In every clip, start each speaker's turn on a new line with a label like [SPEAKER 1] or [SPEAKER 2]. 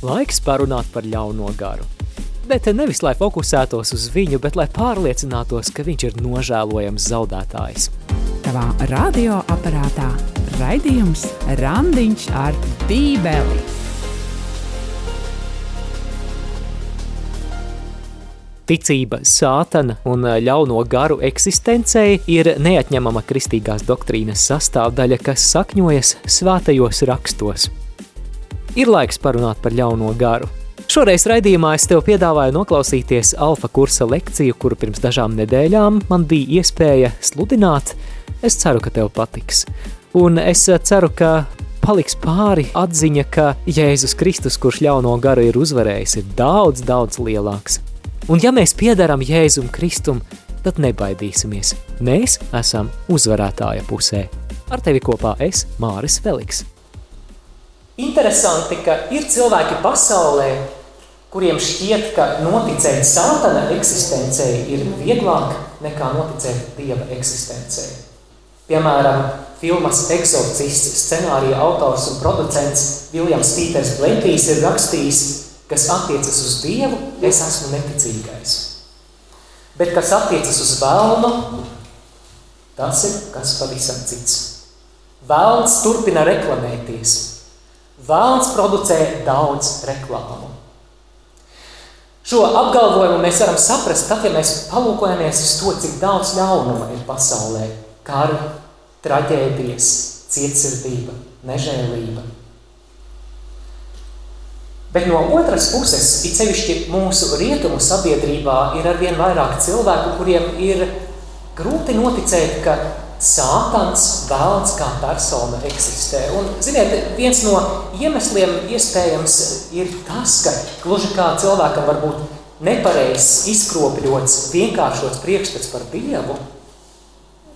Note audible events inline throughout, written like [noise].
[SPEAKER 1] Laiks parunāt par ļauno garu. Bet nevis lai fokusētos uz viņu, bet lai pārliecinātos, ka viņš ir nožēlojams zaudētājs.
[SPEAKER 2] Tavā radioaparātā raidījums Randiņš ar Bībeli.
[SPEAKER 1] Ticība sātana un ļauno garu eksistencei ir neatņemama kristīgās doktrīnas sastāvdaļa, kas sakņojas svētajos rakstos. Ir laiks parunāt par ļauno garu. Šoreiz raidījumā es tev piedāvāju noklausīties alfa kursa lekciju, kuru pirms dažām nedēļām man bija iespēja sludināt. Es ceru, ka tev patiks. Un es ceru, ka paliks pāri atziņa, ka Jēzus Kristus, kurš ļauno garu ir uzvarējis, ir daudz, daudz lielāks. Un ja mēs piedaram Jēzum Kristum, tad nebaidīsimies. Mēs esam uzvarētāja pusē. Ar tevi kopā es, Māris Feliks. Interesanti, ka ir cilvēki pasaulē, kuriem šķiet, ka noticēt sātana eksistencei ir vieglāk nekā noticēt Dieva eksistencei. Piemēram, filmas Exorcists scenārija autors un producents Viljams Pīters Blekijs ir rakstījis, kas attiecas uz Dievu, es esmu neticīgais. Bet kas attiecas uz vēlnu, tas ir kas pavisam cits. Vēlns turpina reklamēties. Vēlns producē daudz reklāmu. Šo apgalvojumu mēs varam saprast, tad, ja mēs palūkojamies uz to, cik daudz ļaunuma ir pasaulē. Kari, traģēdijas, cietsirdība, nežēlība, Bet no otras puses, it sevišķi mūsu rietumu sabiedrībā, ir arvien vairāk cilvēku, kuriem ir grūti noticēt, ka sātans vēlns kā persona eksistē. Un, ziniet, viens no iemesliem iespējams ir tas, ka gluži kā cilvēkam var būt nepareizs, izkropļots, vienkāršots priekšstats par Dievu.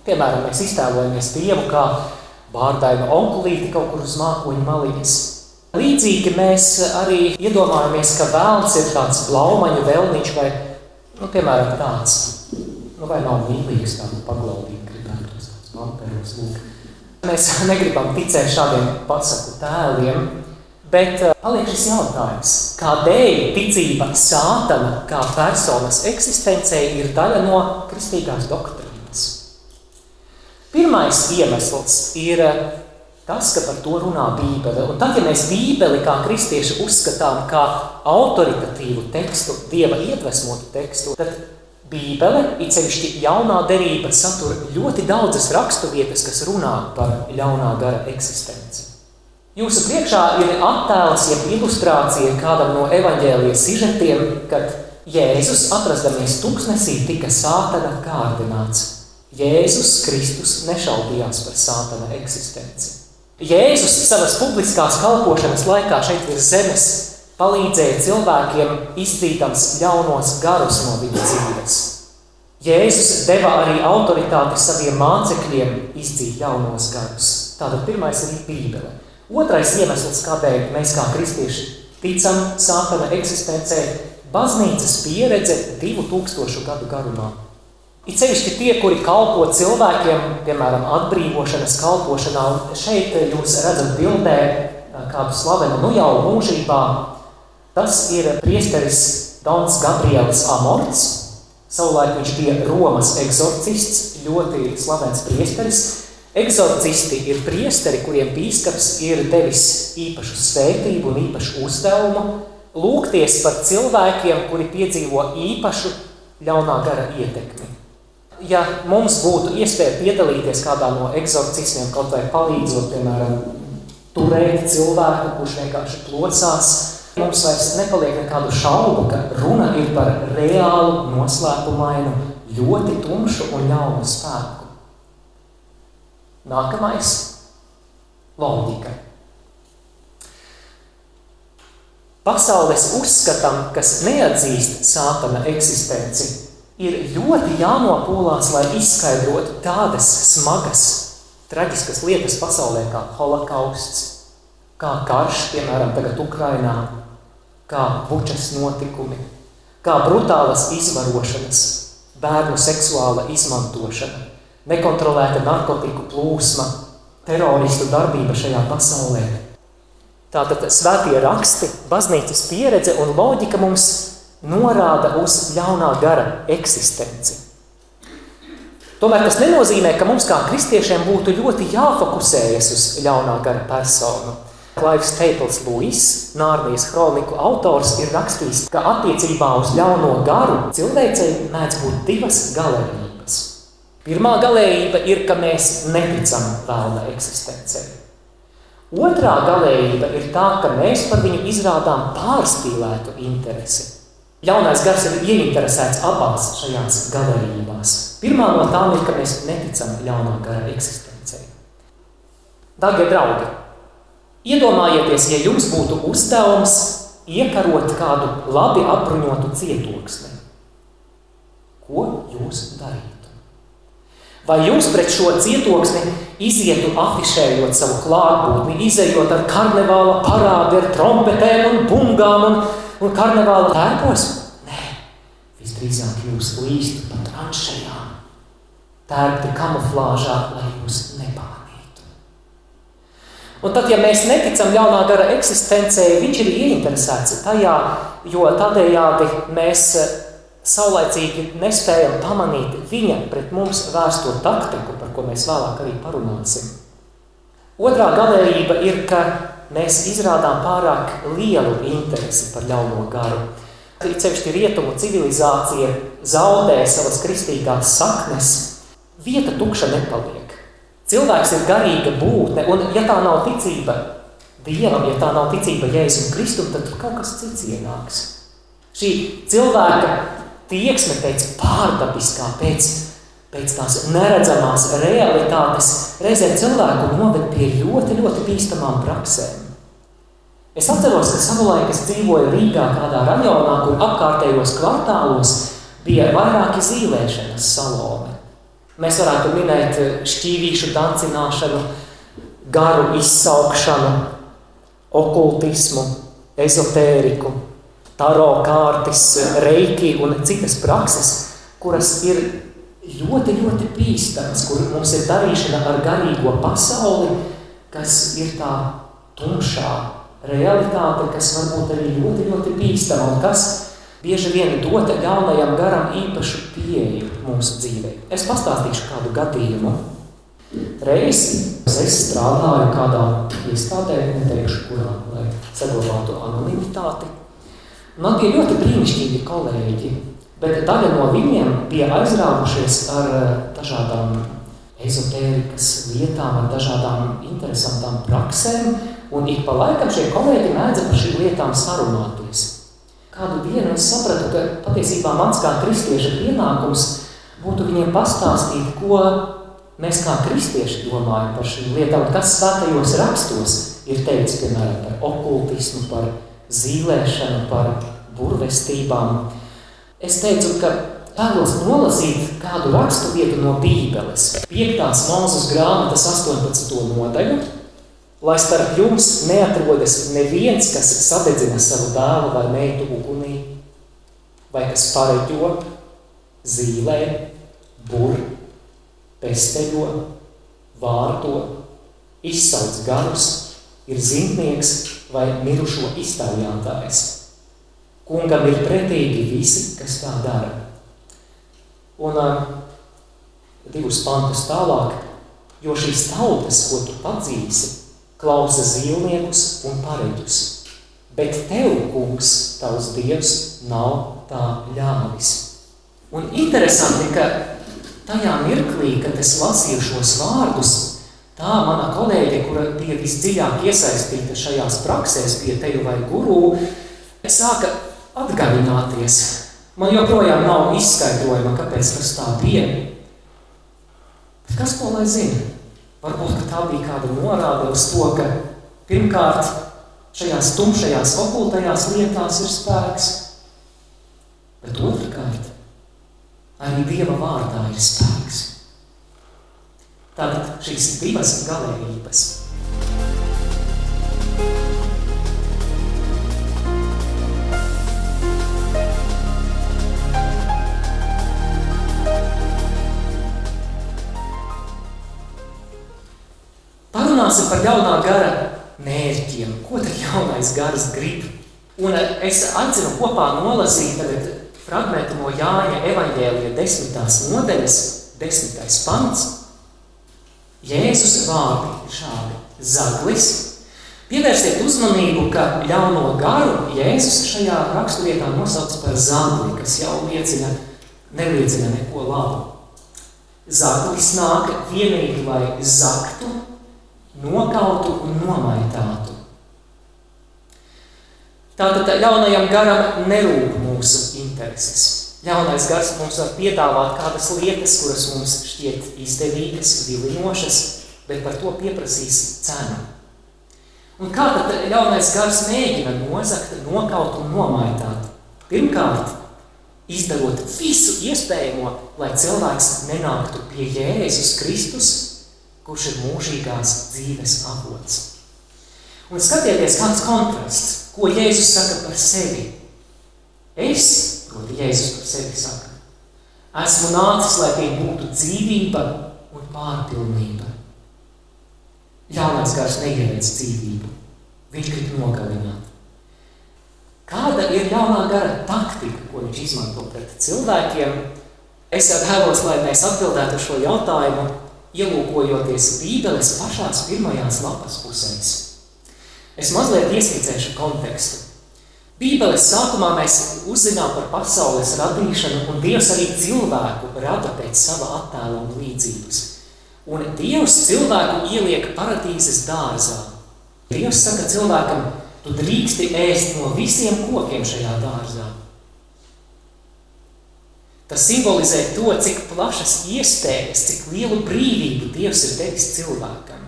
[SPEAKER 1] Piemēram, mēs iztēlojamies Dievu kā bārdainu onkulīti kaut kur uz mākoņu malītes. Līdzīgi mēs arī iedomājamies, ka vēlns ir tāds blaumaņu vēlniņš vai, nu, piemēram, tāds, nu, vai nav mīlīgs, tādu paglaudīt gribētos, vampiros, lūk. Mēs [laughs] negribam ticēt šādiem pasaku tēliem, bet eh, paliek šis jautājums, kādēļ ticība sātana kā personas eksistencei ir daļa no kristīgās doktrīnas? Pirmais iemesls ir tas, ka par to runā Bībele. Un tad, ja mēs Bībeli kā kristieši uzskatām kā autoritatīvu tekstu, Dieva iedvesmotu tekstu, tad Bībele, sevišķi jaunā derība, satur ļoti daudzas raksturvietas, kas runā par ļaunā gara eksistenci. Jūsu priekšā ir attēls, jeb ilustrācija kādam no evaņģēlijas sižetiem, kad Jēzus, atrasdamies tuksnesī, tika sātana kārdināts. Jēzus Kristus nešaubījās par sātana eksistenci. Jēzus savas publiskās kalpošanas laikā šeit virs zemes palīdzēja cilvēkiem izdzītams ļaunos garus no viņa dzīves. Jēzus deva arī autoritāti saviem mācekļiem izdzīt ļaunos garus. Tātad pirmais ir Bībele. Otrais iemesls, kādēļ mēs kā kristieši ticam sātana eksistencē, baznīcas pieredze 2000 gadu garumā. It sevišķi tie, kuri kalpo cilvēkiem, piemēram, atbrīvošanas kalpošanā, un šeit jūs redzat bildē kādu slavenu, nu jau mūžībā, tas ir priesteris Dons Gabriels Amorts, savulaik viņš bija Romas eksorcists, ļoti slavens priesteris. Eksorcisti ir priesteri, kuriem bīskaps ir devis īpašu svētību un īpašu uzdevumu, lūgties par cilvēkiem, kuri piedzīvo īpašu ļaunā gara ietekmi ja mums būtu iespēja piedalīties kādā no eksorcismiem, kaut vai palīdzot, piemēram, turēt cilvēku, kurš vienkārši plosās, mums vairs nepaliek nekādu šaubu, ka runa ir par reālu, noslēpumainu, ļoti tumšu un ļaunu spēku. Nākamais – loģika. Pasaules uzskatam, kas neatzīst sātana eksistenci, ir ļoti jānopūlās, lai izskaidrotu tādas smagas, traģiskas lietas pasaulē kā holokausts, kā karš, piemēram, tagad Ukrainā, kā bučas notikumi, kā brutālas izvarošanas, bērnu seksuāla izmantošana, nekontrolēta narkotiku plūsma, teroristu darbība šajā pasaulē. Tātad svētie raksti, baznīcas pieredze un loģika mums norāda uz ļaunā gara eksistenci. Tomēr tas nenozīmē, ka mums kā kristiešiem būtu ļoti jāfokusējas uz ļaunā gara personu. Klaivs Teipls Luis, Nārnijas kroniku autors, ir rakstījis, ka attiecībā uz ļauno garu cilvēcei mēdz būt divas galējības. Pirmā galējība ir, ka mēs neticam vēlna eksistencei. Otrā galējība ir tā, ka mēs par viņu izrādām pārspīlētu interesi. Ļaunais gars ir ieinteresēts abās šajās galējībās. Pirmā no tām ir, ka mēs neticam ļaunā gara eksistencei. Darbie draugi, iedomājieties, ja jums būtu uzdevums iekarot kādu labi apbruņotu cietoksni. Ko jūs darītu? Vai jūs pret šo cietoksni izietu afišējot savu klātbūtni, izējot ar karnevāla parādi, ar trompetēm un bungām un, un karnevāla tērpos? Nē, visdrīzāk jūs līstu pa tranšajām, tērpti kamuflāžā, lai jūs. Un tad, ja mēs neticam ļaunā gara eksistencei, viņš ir ieinteresēts tajā, jo tādējādi mēs saulaicīgi nespējam pamanīt viņa pret mums vērsto taktiku, par ko mēs vēlāk arī parunāsim. Otrā galējība ir, ka mēs izrādām pārāk lielu interesi par ļauno garu. It sevišķi rietumu civilizācija zaudē savas kristīgās saknes, vieta tukša nepaliek. Cilvēks ir garīga būtne, un ja tā nav ticība Dievam, ja tā nav ticība Jēzum Kristum, tad kaut kas cits ienāks. Šī cilvēka tieksme pēc pārdabiskā, pēc, pēc tās neredzamās realitātes reizēm cilvēku noved pie ļoti, ļoti bīstamām praksēm. Es atceros, ka savulaik es dzīvoju Rīgā kādā rajonā, kur apkārtējos kvartālos bija vairāki zīlēšanas saloni. Mēs varētu minēt šķīvīšu dancināšanu, garu izsaukšanu, okultismu, ezotēriku, taro kārtas, reiki un citas prakses, kuras ir ļoti, ļoti bīstamas, kur mums ir darīšana ar garīgo pasauli, kas ir tā tumšā realitāte, kas varbūt arī ļoti, ļoti bīstama un kas bieži vien dot jaunajam garam īpašu pieeju mūsu dzīvē. Es pastāstīšu kādu gadījumu. Reizi es strādāju kādā iestādē, neteikšu kurā, lai saglabātu anonimitāti. Man bija ļoti brīnišķīgi kolēģi, bet daļa no viņiem bija aizrāvušies ar eh, dažādām ezotērikas lietām, ar dažādām interesantām praksēm, un ik pa laikam šie kolēģi mēdza par šīm lietām sarunāties. Kādu dienu es sapratu, ka patiesībā mans kā kristieša pienākums būtu viņiem pastāstīt, ko mēs kā kristieši domājam par šīm lietām, kas svētajos rakstos ir teicis, piemēram, par okultismu, par zīlēšanu, par burvestībām. Es teicu, ka vēlos nolasīt kādu rakstu vietu no Bībeles, 5. mūzes grāmatas 18. nodaļu, lai starp jums neatrodas neviens, kas sadedzina savu dēlu vai meitu ugunī, vai kas pareģo, zīlē, bur, pesteļo, vārto, izsauc garus, ir zintnieks vai mirušo iztaujātājs. Kungam ir pretīgi visi, kas tā dara. Un divus pantus tālāk, jo šīs tautas, ko tu padzīsi, klausa zīlniekus un pareģus. Bet tev, kungs, tavs dievs, nav tā ļāvis. Un interesanti, ka tajā mirklī, kad es lasīju šos vārdus, Tā mana kolēģe, kura bija visdziļāk iesaistīta šajās praksēs pie teju vai gurū, sāka atgādināties. Man joprojām nav izskaidrojuma, kāpēc tas tā bija. Bet kas to lai zina? Varbūt tā bija kāda norāde uz to, ka pirmkārt šajās tumšajās okultajās lietās ir spēks, bet otrkārt arī Dieva vārdā ir spēks. Tātad šīs divas galējības. Parunāsim par ļaunā gara mērķi. mērķiem, ko tad jaunais gars grib. Un es aicinu kopā nolasīt tagad fragmentu no Jāņa evaņģēlija desmitās nodeļas, desmitais pants. Jēzus vārdi ir šādi. Zaglis. Pievērsiet uzmanību, ka ļauno garu Jēzus šajā raksturvietā nosauc par zagli, kas jau liecina, neliecina neko labu. Zaglis nāk vienīgi, lai zaktu, nokautu un nomaitātu. Tātad ļaunajam garam nerūp mūsu intereses. Ļaunais gars mums var piedāvāt kādas lietas, kuras mums šķiet izdevīgas, vilinošas, bet par to pieprasīs cenu. Un kā tad ļaunais gars mēģina nozakt, nokaut un nomaitāt? Pirmkārt, izdarot visu iespējamo, lai cilvēks nenāktu pie Jēzus Kristus, kurš ir mūžīgās dzīves avots. Un skatieties, kāds kontrasts Ko Jēzus saka par sevi? Es, proti Jēzus par sevi saka, esmu nācis, lai tie būtu dzīvība un pārpilnība. Ļaunais gars neievēc dzīvību, viņš grib nogalināt. Kāda ir ļaunā gara taktika, ko viņš izmanto pret cilvēkiem? Es jau vēlos, lai mēs atbildētu šo jautājumu, ielūkojoties Bībeles pašās pirmajās lapas pusēs. Es mazliet ieskicēšu kontekstu. Bībeles sākumā mēs uzzinām par pasaules radīšanu, un Dievs arī cilvēku rada pēc sava attēla un līdzības. Un Dievs cilvēku ieliek paradīzes dārzā. Dievs saka cilvēkam, tu drīksti ēst no visiem kokiem šajā dārzā. Tas simbolizē to, cik plašas iespējas, cik lielu brīvību Dievs ir devis cilvēkam.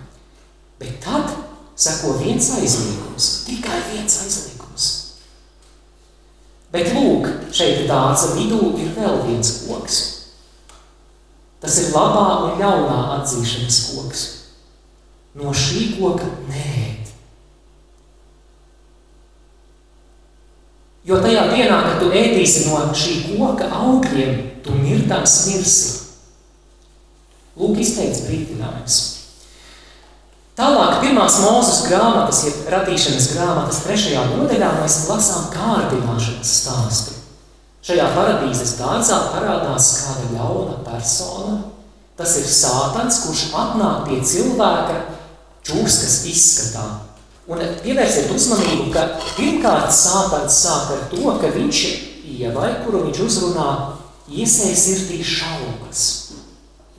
[SPEAKER 1] Bet tad seko viens aizliegums, tikai viens aizliegums. Bet lūk, šeit dārza vidū ir vēl viens koks. Tas ir labā un ļaunā atzīšanas koks. No šī koka neēd. Jo tajā dienā, kad tu ēdīsi no šī koka augļiem, tu mirdams mirsi. Lūk, izteikts brīdinājums. Tālāk, pirmās mūzes grāmatas, jeb radīšanas grāmatas trešajā nodaļā mēs lasām kārdināšanas stāstu. Šajā paradīzes dārzā parādās kāda ļauna persona. Tas ir sātans, kurš atnāk pie cilvēka čūskas izskatā. Un pievērsiet uzmanību, ka pirmkārt sātans sāk ar to, ka viņš ievai, kuru viņš uzrunā, iesēja sirdī šaubas.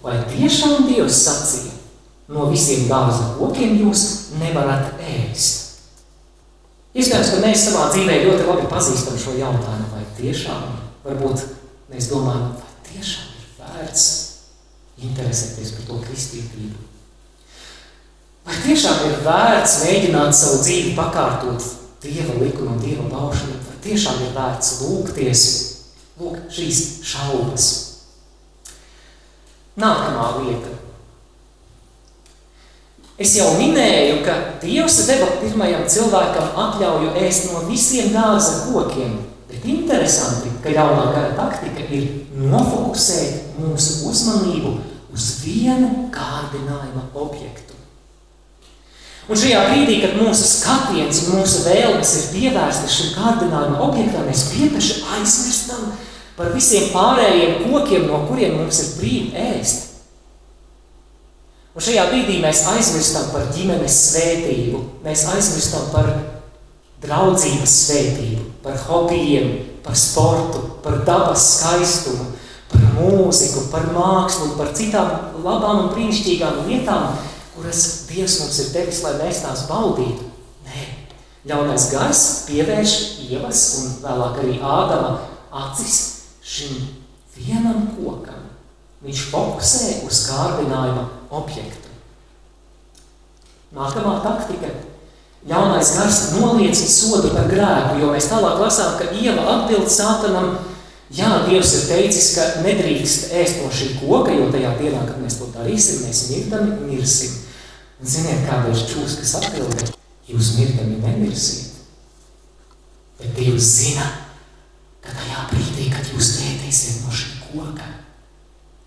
[SPEAKER 1] Vai tiešām Dievs sacīja? no visiem dārza kokiem jūs nevarat ēst. Iespējams, ka mēs savā dzīvē ļoti labi pazīstam šo jautājumu, vai tiešām, varbūt mēs domājam, vai tiešām ir vērts interesēties par to kristītību. Vai tiešām ir vērts mēģināt savu dzīvi pakārtot Dieva likumu un Dieva baušanu, vai tiešām ir vērts lūgties, lūk šīs šaubas. Nākamā lieta Es jau minēju, ka Dievs deva pirmajam cilvēkam atļauju ēst no visiem dārza kokiem, bet interesanti, ka jaunā gara taktika ir nofokusēt mūsu uzmanību uz vienu kārdinājuma objektu. Un šajā brīdī, kad mūsu skatiens un mūsu vēlmes ir pievērstas šim kārdinājuma objektam, mēs piepeši aizmirstam par visiem pārējiem kokiem, no kuriem mums ir brīvi ēst. Un šajā brīdī mēs aizmirstam par ģimenes svētību, mēs aizmirstam par draudzības svētību, par hobijiem, par sportu, par dabas skaistumu, par mūziku, par mākslu, par citām labām un brīnišķīgām lietām, kuras Dievs mums ir devis, lai mēs tās baudītu. Nē, ļaunais gars pievērš ievas un vēlāk arī Ādama acis šim vienam kokam. Viņš fokusē uz kārdinājuma objektu. Nākamā taktika. Ļaunais gars noliecina sodu par grēku, jo mēs tālāk lasām, ka Ieva atbild sātanam, jā, Dievs ir teicis, ka nedrīkst ēst no šī koka, jo tajā dienā, kad mēs to darīsim, mēs mirdami mirsim. Ziniet, kādreiz čūskas atbildē, jūs mirdami nemirsiet, bet Dievs zina, ka tajā brīdī, kad jūs ēdīsiet no šī koka,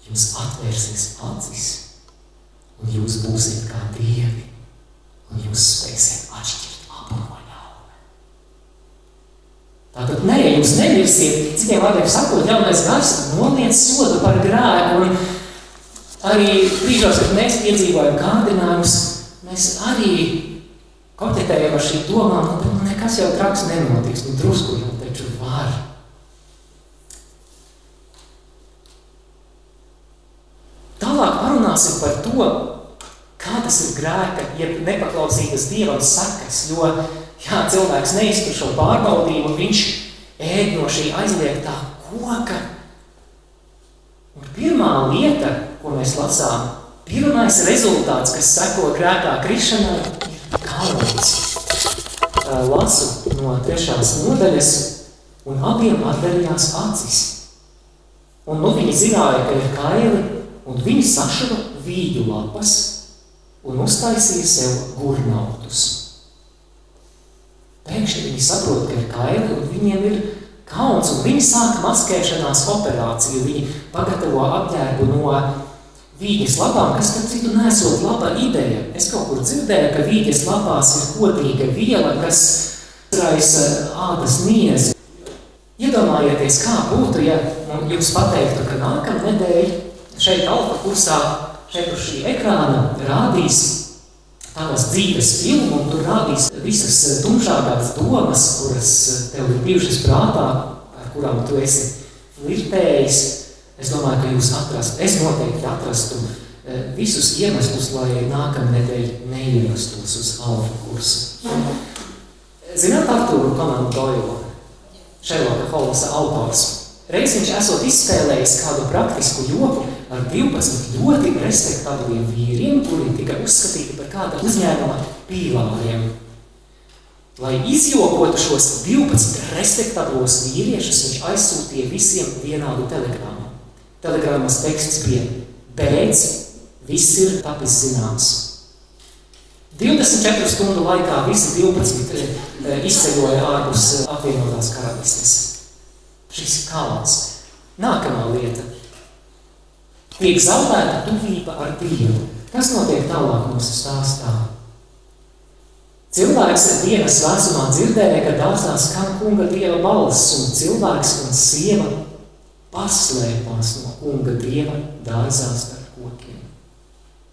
[SPEAKER 1] jums atvērsies acis, un jūs būsiet kā dievi, un jūs spēsiet atšķirt labu no ļauna. Tātad, nē, jūs nemirsiet, citiem vārdiem sakot, jaunais gars noliec sodu par grēku, un arī brīžos, kad mēs piedzīvojam kārdinājumus, mēs arī koķetējam ar šīm domām, nu, nu nekas jau traks nenotiks, nu drusku jau taču var. Tālāk parunāsim par to, kā tas ir grēka, jeb nepaklausītas Dievam sakas, jo, jā, cilvēks neiztur šo pārbaudījumu, viņš ēd no šī aizliegtā koka. Un pirmā lieta, ko mēs lasām, pirmais rezultāts, kas seko grēkā krišanai, ir kauns. Lasu no trešās nodaļas, un abiem atdarījās acis. Un nu viņi zināja, ka ir kaili, un viņi sašava vīdu lapas un uztaisīja sev gurnautus. Pēkšņi viņi saprot, ka ir kaili, un viņiem ir kauns, un viņi sāka maskēšanās operāciju. Viņi pagatavo apģērbu no vīģes lapām, kas, tad citu, nesot laba ideja. Es kaut kur dzirdēju, ka vīģes lapās ir kodīga viela, kas raisa ādas niezi. Iedomājieties, kā būtu, ja jums pateiktu, ka nākamā nedēļa šeit alfa kursā, šeit uz šī ekrāna rādīs tavas dzīves filmu, un tur rādīs visas tumšākās domas, kuras tev ir bijušas prātā, ar kurām tu esi flirtējis. Es domāju, ka jūs atrast, es noteikti atrastu visus iemeslus, lai nākamā nedēļa neierastos uz alfa kursu. Zināt Artūru Konanu Doilu? Šerloka Holmsa autors. Reiz viņš esot izspēlējis kādu praktisku joku ar 12 ļoti respektabliem vīriem, kuri tika uzskatīti par kāda uzņēmuma pīlāriem. Lai izjokotu šos 12 respektablos vīriešus, viņš aizsūtīja visiem vienādu telegrammu. Telegrammas teksts bija beidz, viss ir tapis zināms. 24 stundu laikā visi 12 eh, izceļoja ārpus eh, apvienotās karalistes. Šis kalns. Nākamā lieta. Tiek zaudēta tuvība ar Dievu. Kas notiek tālāk mūsu stāstā? Cilvēks dienas vecumā dzirdēja, ka dārzā skan kunga Dieva balss, un cilvēks un sieva paslēpās no kunga Dieva dārzā starp kokiem.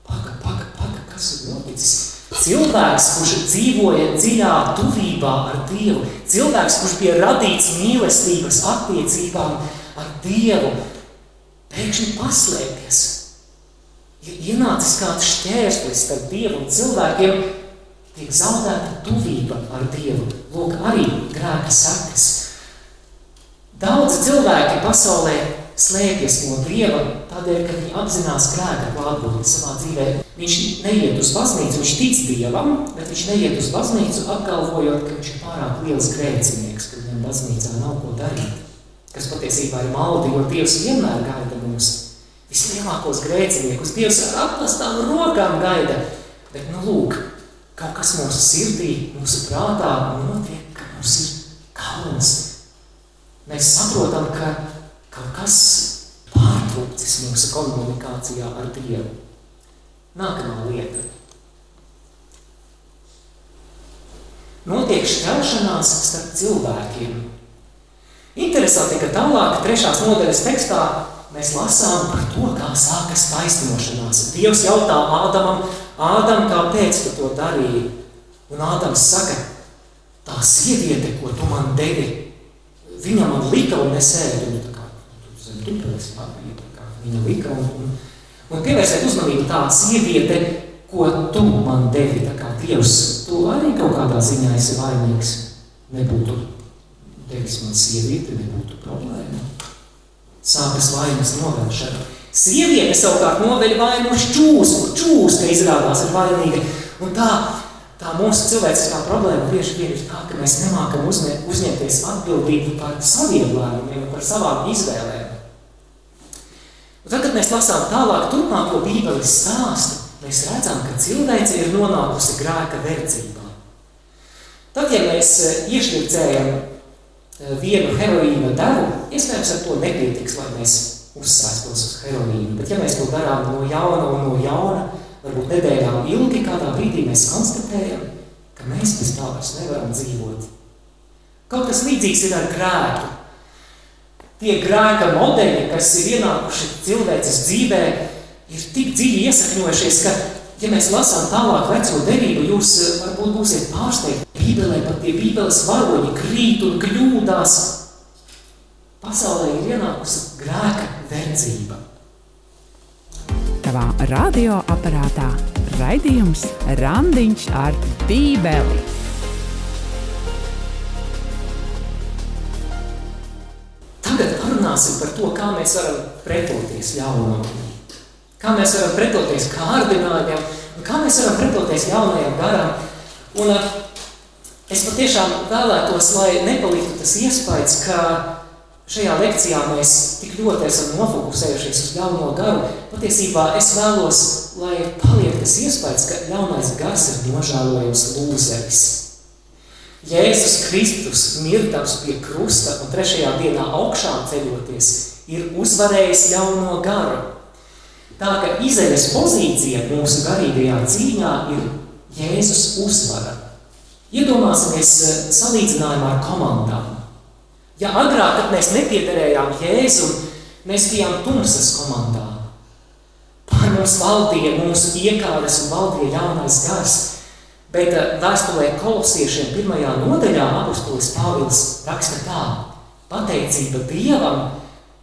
[SPEAKER 1] Paka, paka, paka, kas ir noticis? Cilvēks, kurš dzīvoja dziļā tuvībā ar Dievu, cilvēks, kurš bija radīts mīlestības attiecībām ar Dievu, pēkšņi paslēpjas. Ir ienācis kāds šķērslis starp Dievu un cilvēkiem, tiek zaudēta tuvība ar Dievu. Lūk, arī grēka sakas. Daudzi cilvēki pasaulē slēpjas no Dieva tādēļ, ka viņi apzinās grēka klātbūtni savā dzīvē. Viņš neiet uz baznīcu, viņš tic Dievam, bet viņš neiet uz baznīcu apgalvojot, ka viņš ir pārāk liels grēcinieks, ka viņam baznīcā nav ko darīt. Kas patiesībā ir maldi, jo Dievs vienmēr gaida mums vislielākos grēciniekus. Dievs ar atplastām rokām gaida. Bet, nu lūk, kaut kas mūsu sirdī, mūsu prātā notiek, ka mums ir kauns. Mēs saprotam, ka kaut kas pārtrūcis mūsu komunikācijā ar Dievu. Nākamā lieta. Notiek šķelšanās starp cilvēkiem. Interesanti, ka tālāk trešās nodaļas tekstā mēs lasām par to, kā sākas taisnošanās. Dievs jautā Ādamam, Ādam, kāpēc tu to darīji? Un Ādams saka, tā sieviete, ko tu man devi, viņa man lika un nesēdu. Un tā kā zem tupeles papīra, tā kā viņa lika un, un, un pievērsēt uzmanību tā sieviete, ko tu man devi, tā kā Dievs, tu arī kaut kādā ziņā esi vainīgs. Nebūtu devis man sievieti, nebūtu problēma. Sākas vainas novēršana. Sieviete savukārt noveļ vainu uz čūsku, čūska izrādās ir vainīga. Un tā, tā mūsu cilvēciskā problēma bieži vien ir tā, ka mēs nemākam uzņē, uzņemties atbildību par saviem lēmumiem par savām izvēlēm. Un tad, kad mēs lasām tālāk turpmāko bībeles stāstu, mēs redzam, ka cilvēce ir nonākusi grēka verdzībā. Tad, ja mēs iešļircējam vienu heroīna devu, iespējams ar to nepietiks, lai mēs uzsēstos uz heroīnu. Bet ja mēs to darām no jauna un no jauna, varbūt nedēļām ilgi, kādā brīdī mēs konstatējam, ka mēs bez tā vairs nevaram dzīvot. Kaut kas līdzīgs ir ar grēku. Tie grēka modeļi, kas ir ienākuši cilvēces dzīvē, ir tik dziļi iesakņojušies, ka, ja mēs lasām tālāk veco derību, jūs eh, varbūt būsiet pārsteigti. Bībelē pat tie bībeles varoņi krīt un kļūdās. Pasaulē ir ienākusi grēka verdzība.
[SPEAKER 2] Tavā radioaparātā raidījums Randiņš ar Bībeli.
[SPEAKER 1] Tagad parunāsim par to, kā mēs varam pretoties ļaunumam. Kā mēs varam pretoties kārdinājumiem, kā mēs varam pretoties jaunajam garam. Un es patiešām vēlētos, lai nepaliktu tas iespējas, ka šajā lekcijā mēs tik ļoti esam nofokusējušies uz ļauno garu. Patiesībā es vēlos, lai paliek tas iespējas, ka ļaunais gars ir nožēlojams lūzeris. Jēzus Kristus mirdams pie krusta un trešajā dienā augšām ceļoties ir uzvarējis ļauno garu. Tā ka izejas pozīcija mūsu garīgajā cīņā ir Jēzus uzvara. Iedomāsimies eh, salīdzinājumā ar komandām. Ja agrāk, kad mēs nepiederējām Jēzum, mēs bijām tumsas komandā. Pār mums valdīja mūsu iekāres un valdīja ļaunais gars – Bet eh, vēstulē kolosiešiem pirmajā nodaļā apustulis Pāvils raksta tā, pateicība Dievam,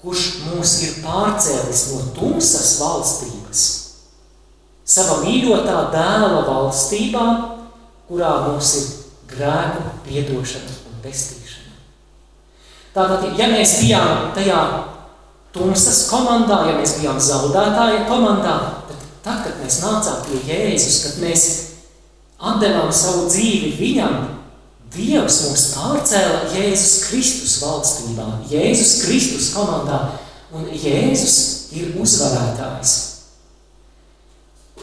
[SPEAKER 1] kurš mūs ir pārcēlis no tumsas valstības, sava mīļotā dēla valstībā, kurā mums ir grēku piedošana un pestīšana. Tātad, ja mēs bijām tajā tumsas komandā, ja mēs bijām zaudētāja komandā, tad tad, kad mēs nācām pie Jēzus, kad mēs atdevām savu dzīvi viņam, Dievs mums pārcēla Jēzus Kristus valstībā, Jēzus Kristus komandā, un Jēzus ir uzvarētājs.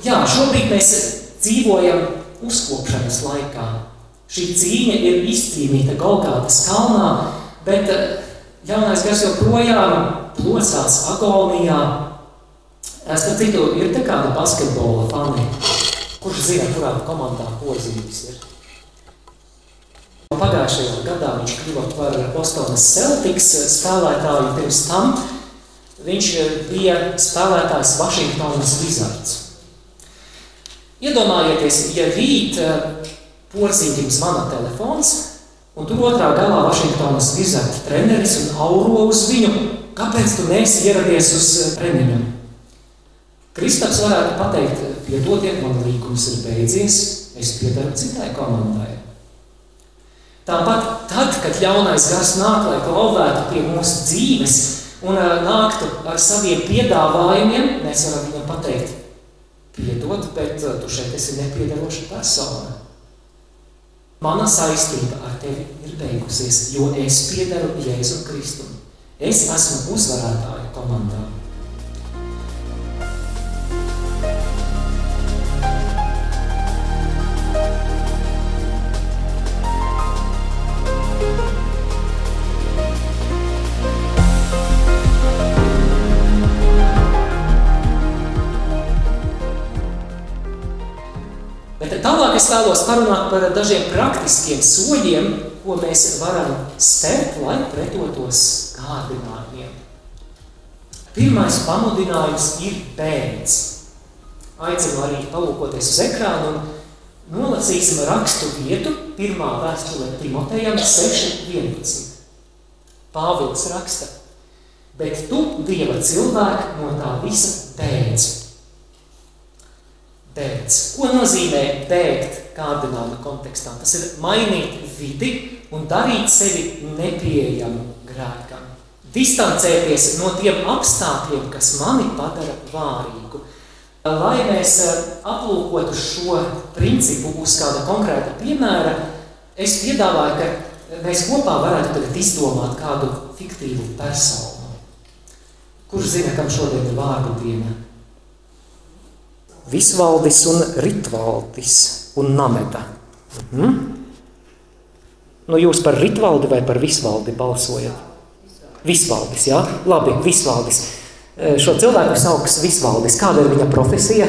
[SPEAKER 1] Jā, šobrīd mēs dzīvojam uzkopšanas laikā. Šī cīņa ir izcīnīta Golgātas kalnā, bet eh, jaunais gars joprojām plosās agonijā. Starp citu, ir te kāda basketbola fani. Kurš zina, kurā komandā Porzītis ir? Pagājušajā gadā viņš kļuva par Bostonas Celtics spēlētāju, pirms tam viņš bija spēlētājs Vašingtonas Wizards. Iedomājieties, ja rīt eh, Porzītim zvana telefons, un tur otrā galā Vašingtonas Wizards treneris un auro uz viņu, kāpēc tu neesi ieradies uz eh, treniņu? Kristaps varētu pateikt, piedodiet, man līgums ir beidzies, es piedaru citai komandai. Tāpat tad, kad ļaunais gars nāk, lai klauvētu pie mūsu dzīves un nāktu ar saviem piedāvājumiem, mēs varam viņam pateikt, piedod, bet tu šeit esi nepiedaroša persona. Mana saistība ar tevi ir beigusies, jo es piedaru Jēzu Kristu. Es esmu uzvarētāja komandā. Es vēlos parunāt par dažiem praktiskiem soļiem, ko mēs varam spērt, lai pretotos kārdinājumiem. Pirmais pamudinājums ir bērns. Aicinu arī palūkoties uz ekrānu un nolasīsim rakstu vietu pirmā vēstulē Timotejam 6.11. Pāvils raksta, bet tu, Dieva cilvēku, no tā visa bēdz bēgts. Ko nozīmē bēgt kārdināma kontekstā? Tas ir mainīt vidi un darīt sevi nepieejamu grēkam. Distancēties no tiem apstākļiem, kas mani padara vārīgu. Lai mēs eh, aplūkotu šo principu uz kāda konkrēta piemēra, es piedāvāju, ka mēs kopā varētu tagad izdomāt kādu fiktīvu personu. Kurš zina, kam šodien ir vārdu diena? Visvaldis un Ritvaldis un Nameda. Mhm. Nu, jūs par Ritvaldi vai par Visvaldi balsojat? Visvaldis, jā? Labi, Visvaldis. E, šo cilvēku sauks Visvaldis. Kāda ir viņa profesija?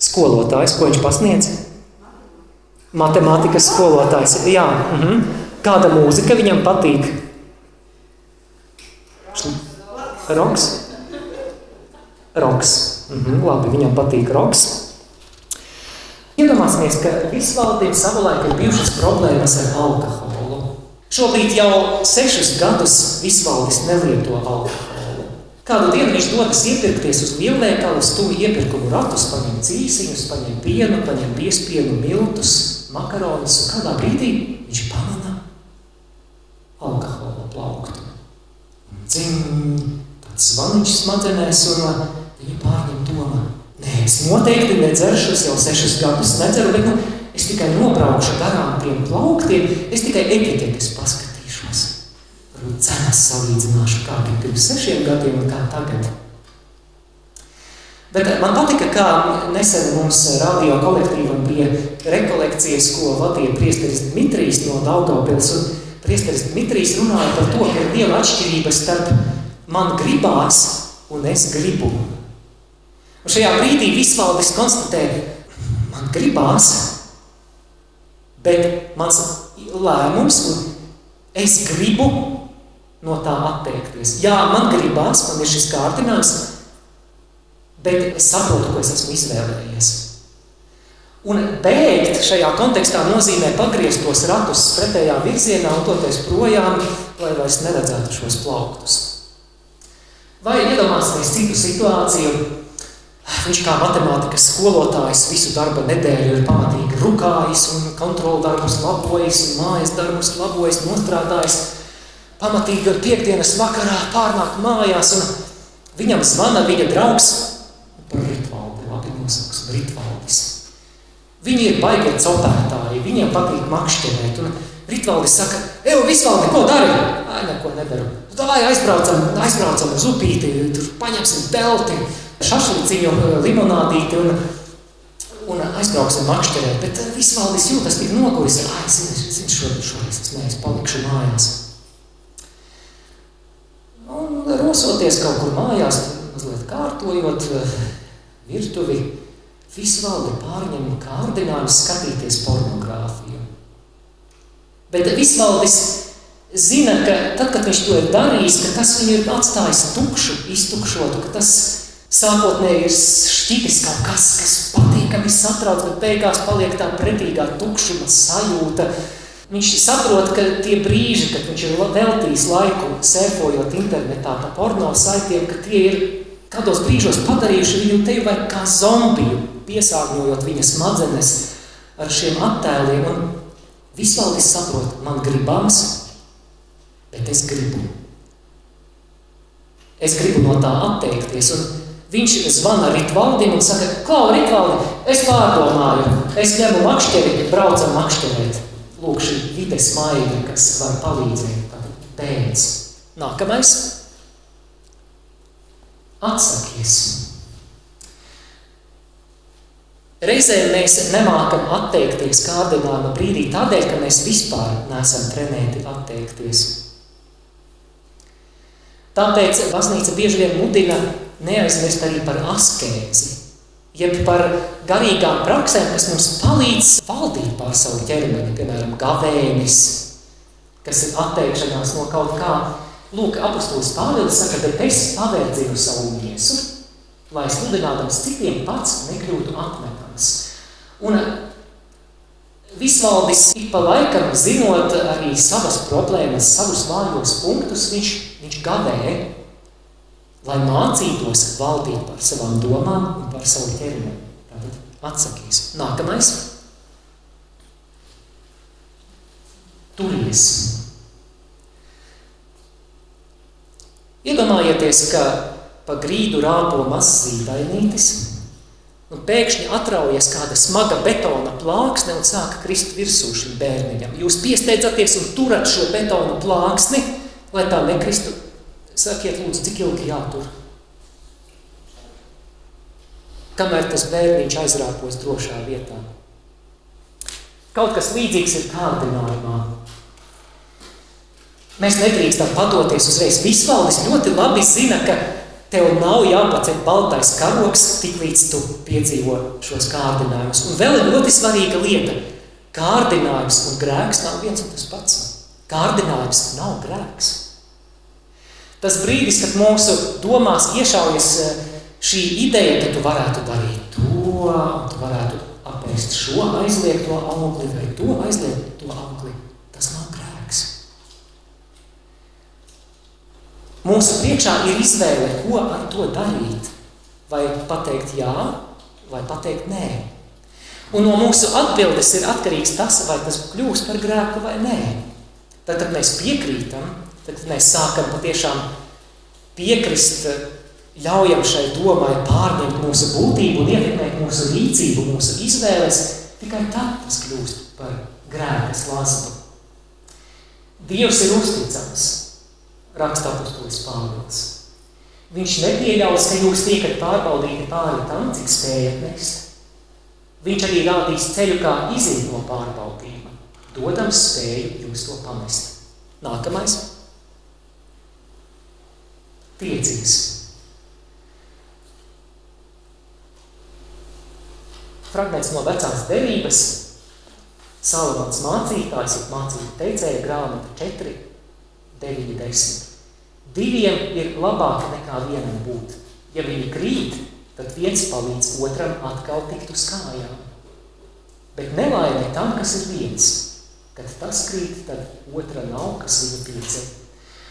[SPEAKER 1] Skolotājs. Ko viņš pasniedz? Matemātikas skolotājs. Jā, -huh. kāda mūzika viņam patīk? Roks. Roks. -huh. Labi, viņam patīk roks. Iedomāsimies, ka visvaldīm savulaik ir bijušas problēmas ar alkoholu. Šobrīd jau sešus gadus visvaldis nelieto alkoholu. Kādu dienu viņš dodas iepirkties uz lielveikalu, stūri iepirkumu ratus, paņem cīsiņus, paņem pienu, paņem piespienu, miltus, makaronus, kādā brīdī viņš pamana alkohola plauktu. Dzim, tāds zvaniņš smadzenēs, un viņa pārņem doma. Nē, es noteikti nedzeršu, es jau sešus gadus nedzeru, bet nu, es tikai nobraukšu garām tiem plauktiem, es tikai etiķetes paskatīšu cenas salīdzināšu, kā bija pirms sešiem gadiem un kā tagad. Bet man patika, kā nesen mums radio kolektīvam bija rekolekcijas, ko vadīja priesteris Dmitrijs no Daugavpils, un priesteris Dmitrijs runāja par to, ka ir liela atšķirība starp man gribās un es gribu. Un šajā brīdī visvaldis konstatē, man gribās, bet mans lēmums un es gribu no tā atteikties. Jā, man gribās, man ir šis kārdinājums, bet es saprotu, ko es esmu izvēlējies. Un bēgt šajā kontekstā nozīmē pagriezt tos ratus pretējā virzienā un doties projām, lai vairs neredzētu šos plauktus. Vai iedomāsimies citu situāciju, viņš kā matemātikas skolotājs visu darba nedēļu ir pamatīgi rukājis un kontrolu darbus labojis un mājas darbus labojis, nostrādājis, pamatīgi ar piekdienas vakarā pārnāk mājās, un viņam zvana viņa draugs par Ritvaldi, labi nosauks, Ritvaldis. Viņi ir baigie copētāji, viņiem patīk makšķerēt, un Ritvaldis saka, evo, Visvaldi, ko dari? Ai, neko nedaru. Davai aizbraucam, aizbraucam uz upīti, tur paņemsim telti, šašliciņu, limonādīti, un, un aizbrauksim makšķerēt. Bet Visvaldis jūtas tik noguris, ai, zini, zini, šoreiz, šoreiz es neesmu palikšu mājās. Un rosoties kaut kur mājās, mazliet kārtojot eh, virtuvi, visvalde pārņem kārdinājumu skatīties pornogrāfiju. Bet visvaldis zina, ka tad, kad viņš to ir darījis, ka tas viņu ir atstājis tukšu, iztukšotu, ka tas sākotnēji ir šķitis kaut kas, kas patīkami satrauc, bet beigās paliek tā pretīgā tukšuma sajūta, Viņš saprot, ka tie brīži, kad viņš ir veltījis laiku sērfojot internetā pa porno saitiem, ka tie ir kādos brīžos padarījuši viņu tevi vai kā zombiju, piesārņojot viņa smadzenes ar šiem attēliem. Un visvaldis saprot, man gribās, bet es gribu. Es gribu no tā atteikties. Un viņš zvana Ritvaldim un saka, Klau, Ritvaldi, es pārdomāju, es ņemu makšķeri, braucam makšķerēt. Lūk, šī vides maiga, kas var palīdzēt, pēc. Nākamais. Atsakies. Reizēm mēs nemākam atteikties kārdinājuma brīdī tādēļ, ka mēs vispār neesam trenēti atteikties. Tāpēc baznīca bieži vien mudina neaizmirst arī par askēzi, jeb par garīgām praksēm, kas mums palīdz valdīt pār savu ķermeni, piemēram, gavēnis, kas ir atteikšanās no kaut kā. Lūk, apustulis Pāvils saka, bet es pavērdzinu savu miesu, lai sludinādams citiem pats nekļūtu atmetams. Un visvaldis ik pa laikam, zinot arī savas problēmas, savus vājos punktus, viņš, viņš gavē lai mācītos valdīt par savām domām un par savu ķermeni. Tātad atsakīs. Nākamais. Turies. Iedomājieties, ka pa grīdu rāpo mazs zīdainītis, un pēkšņi atraujas kāda smaga betona plāksne un sāka krist virsū šim bērniņam. Jūs piesteidzaties un turat šo betona plāksni, lai tā nekristu Sakiet, lūdzu, cik ilgi jātur? Kamēr tas bērniņš aizrāpos drošā vietā. Kaut kas līdzīgs ir kārdinājumā. Mēs nedrīkstam padoties uzreiz. Visvaldis ļoti labi zina, ka tev nav jāpaceļ baltais karoks, tik līdz tu piedzīvo šos kārdinājumus. Un vēl ir ļoti svarīga lieta. Kārdinājums un grēks nav viens un tas pats. Kārdinājums nav grēks. Tas brīdis, kad mūsu domās iešaujas eh, šī ideja, ka tu varētu darīt to, tu varētu apēst šo aizliegto augli vai to aizliegto augli, tas nav grēks. Mūsu priekšā ir izvēle, ko ar to darīt. Vai pateikt jā, vai pateikt nē. Un no mūsu atbildes ir atkarīgs tas, vai tas kļūs par grēku vai nē. Tad, kad mēs piekrītam, tad mēs sākam patiešām piekrist, ļaujam šai domai pārņemt mūsu būtību un ietekmēt mūsu rīcību, mūsu izvēles, tikai tad tas kļūst par grēkas lazdu. Dievs ir uzticams, raksta apustulis Pāvils. Viņš nepieļaus, ka jūs tiekat pārbaudīti pāri tam, cik spējat nest. Viņš arī rādīs ceļu, kā iziet no pārbaudījuma, dodams spēju jūs to pamest. Nākamais. Tiecības. Fragments no vecās derības. Salamans mācītājs, ir mācību teicēja grāmata 4, 9, 10. Diviem ir labāk nekā vienam būt. Ja viņi krīt, tad viens palīdz otram atkal tikt uz kājām. Bet nelaime tam, kas ir viens. Kad tas krīt, tad otra nav, kas viņu piece.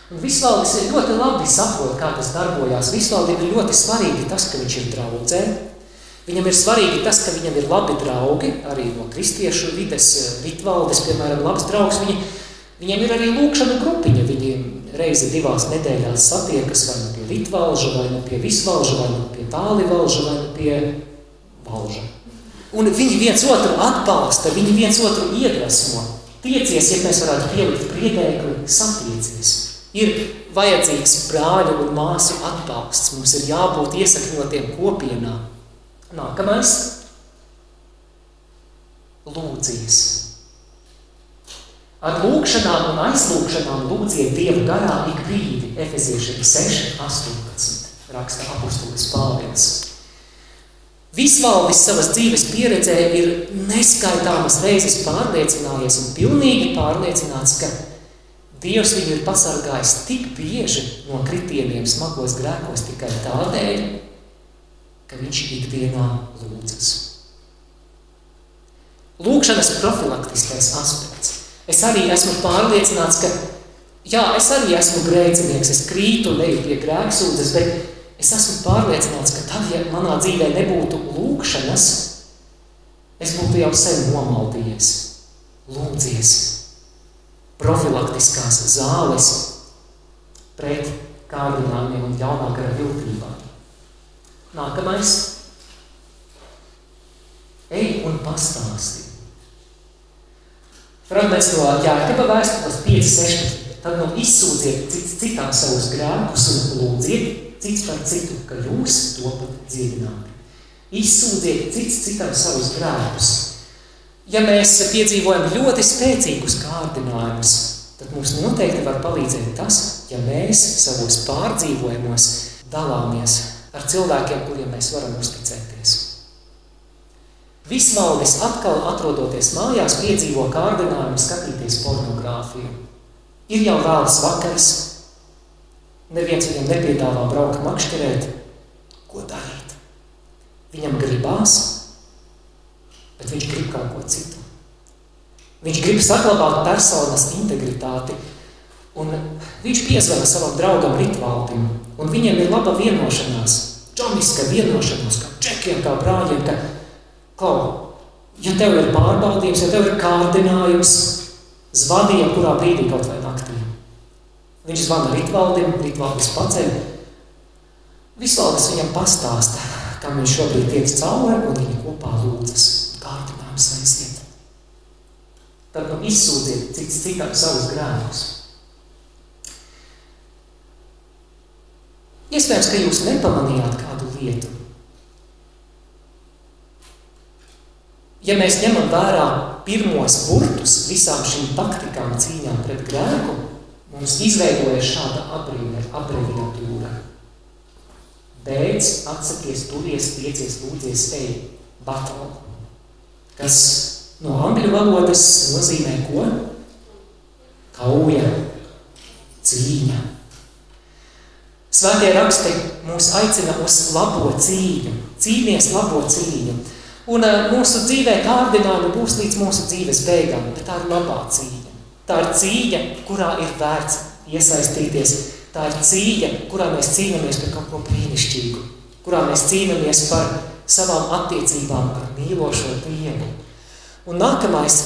[SPEAKER 1] Visvaldis ir ļoti labi saprot, kā tas darbojās. Visvaldim ir ļoti svarīgi tas, ka viņš ir draudzē. Viņam ir svarīgi tas, ka viņam ir labi draugi, arī no kristiešu vides, Vitvaldes, piemēram, labs draugs. Viņi, viņiem ir arī lūkšana grupiņa. Viņi reizi divās nedēļās satiekas vai nu pie Vitvalža, vai nu pie Visvalža, vai nu pie Tālivalža, vai nu pie Valža. Un viņi viens otru atbalsta, viņi viens otru iedvesmo. Tiecies, ja mēs varētu pielikt priedēkli, satiecies. Ir vajadzīgs brāļu un māsu atbalsts. Mums ir jābūt iesakņotiem kopienā. Nākamais – lūdzies. Ar lūkšanām un aizlūkšanām lūdziet Dievu garā ik brīdi, Efeziešiem 6, 18, raksta apustulis Pāvils. Visvaldis savas dzīves pieredzē ir neskaitāmas reizes pārliecinājies un pilnīgi pārliecināts, ka Dievs viņu ir pasargājis tik bieži no kritieniem smagos grēkos tikai tādēļ, ka viņš ikdienā lūdzas. Lūkšanas profilaktiskais aspekts. Es arī esmu pārliecināts, ka jā, es arī esmu grēcinieks, es krītu leju pie grēksūdzes, bet es esmu pārliecināts, ka tad, ja manā dzīvē nebūtu lūkšanas, es būtu jau sen nomaldījies, lūdzies, profilaktiskās zāles pret kārdinājumiem un jaunā gara viltībām. Nākamais. Ej un pastāsti. Fragments no Jākaba vēstules 5.16. Tad nu izsūdziet cits citam savus grēkus un lūdziet cits par citu, ka jūs topat dziedināti. Izsūdziet cits citam savus grēkus. Ja mēs piedzīvojam ļoti spēcīgus kārdinājumus, tad mums noteikti var palīdzēt tas, ja mēs savos pārdzīvojumos dalāmies ar cilvēkiem, kuriem mēs varam uzticēties. Visvaldis atkal atrodoties mājās piedzīvo kārdinājumu skatīties pornogrāfiju. Ir jau vēlas vakars, neviens viņam nepiedāvā braukt makšķerēt. Ko darīt? Viņam gribās, bet viņš grib kaut ko citu. Viņš grib saglabāt personas integritāti, un viņš piezvana savam draugam Ritvaldim, un viņiem ir laba vienošanās, čomiska vienošanās, kā čekiem, kā brāļiem, ka Klau, ja tev ir pārbaudījums, ja tev ir kārdinājums, zvani jebkurā brīdī kaut vai naktī. Viņš zvana Ritvaldim, Ritvaldis paceļ. Visvaldis viņam pastāsta, kam viņš šobrīd tiek cauri, un viņi kopā lūdzas. Kārdinājums aiziet. Tad nu izsūdziet cits citam savus grēkus. Iespējams, ka jūs nepamanījāt kādu lietu, Ja mēs ņemam vērā pirmos burtus visām šīm taktikām cīņām pret grēku, mums izveidojas šāda abreviatūra. Beidz, atsakies, turies, tiecies, lūdzies, ej, battle, kas no angļu valodas nozīmē ko? Kauja, cīņa. Svētie raksti mūs aicina uz labo cīņu, cīnīties labo cīņu. Un uh, mūsu dzīvē kārdinājumi būs līdz mūsu dzīves beigām, bet tā ir labā cīņa. Tā ir cīņa, kurā ir vērts iesaistīties. Tā ir cīņa, kurā mēs cīnāmies par kaut ko brīnišķīgu, kurā mēs cīnāmies par savām attiecībām ar mīlošo Dievu. Un nākamais,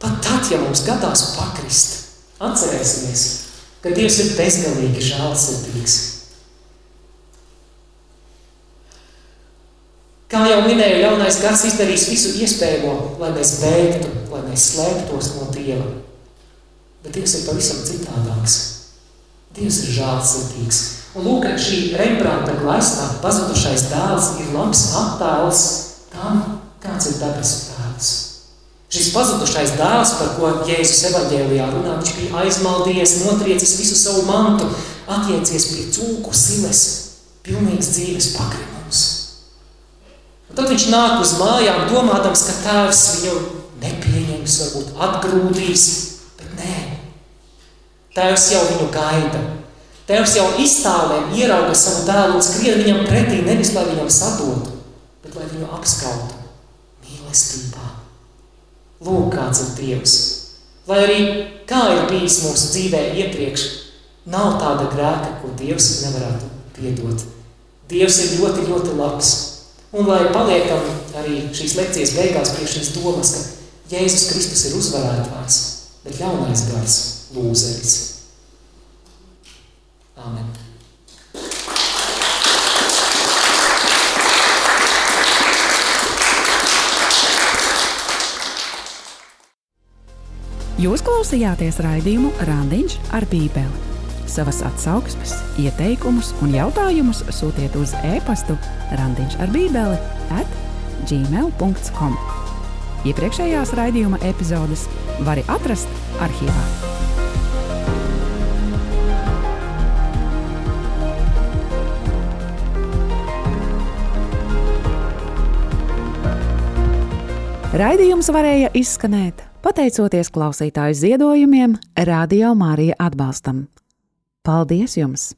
[SPEAKER 1] pat tad, ja mums gadās pakrist, atcerēsimies, ka Dievs ir bezgalīgi žēlsirdīgs. Kā jau minēju, jaunais gads izdarīs visu iespējamo, lai mēs bēgtu, lai mēs slēptos no Dieva. Bet Dievs ir pavisam citādāks. Dievs ir žēlsirdīgs. Un lūk, šī Rembrandta glezna pazudušais dēls ir labs attēls tam, kāds ir debesu tēvs. Šis pazudušais dēls, par ko Jēzus evaņģēlijā runā, viņš bija aizmaldījies, notriecis visu savu mantu, attiecies pie cūku siles, pilnīgs dzīves pakrimums. Un tad viņš nāk uz mājām, domādams, ka tēvs viņu nepieņems, varbūt atgrūdīs, bet nē. Tēvs jau viņu gaida. Tēvs jau iztālēm ierauga savu dēlu un skrien viņam pretī, nevis lai viņam sadotu, bet lai viņu apskautu mīlestībā. Lūk, kāds ir Dievs. Lai arī kā ir bijis mūsu dzīvē iepriekš, nav tāda grēka, ko Dievs nevarētu piedot. Dievs ir ļoti, ļoti labs. Un lai paliekam arī šīs lekcijas beigās pie šīs domas, ka Jēzus Kristus ir uzvarētājs, bet jaunais gars lūzeris. Āmen.
[SPEAKER 2] Jūs klausījāties raidījumu Randiņš ar Bībeli. Savas atsauksmes, ieteikumus un jautājumus sūtiet uz e-pastu Randiņš ar Bībeli at gmail.com. Iepriekšējās raidījuma epizodes var atrast arhīvā. Raidījums varēja izskanēt pateicoties klausītāju ziedojumiem, Radio Mārija atbalstam. Paldies jums!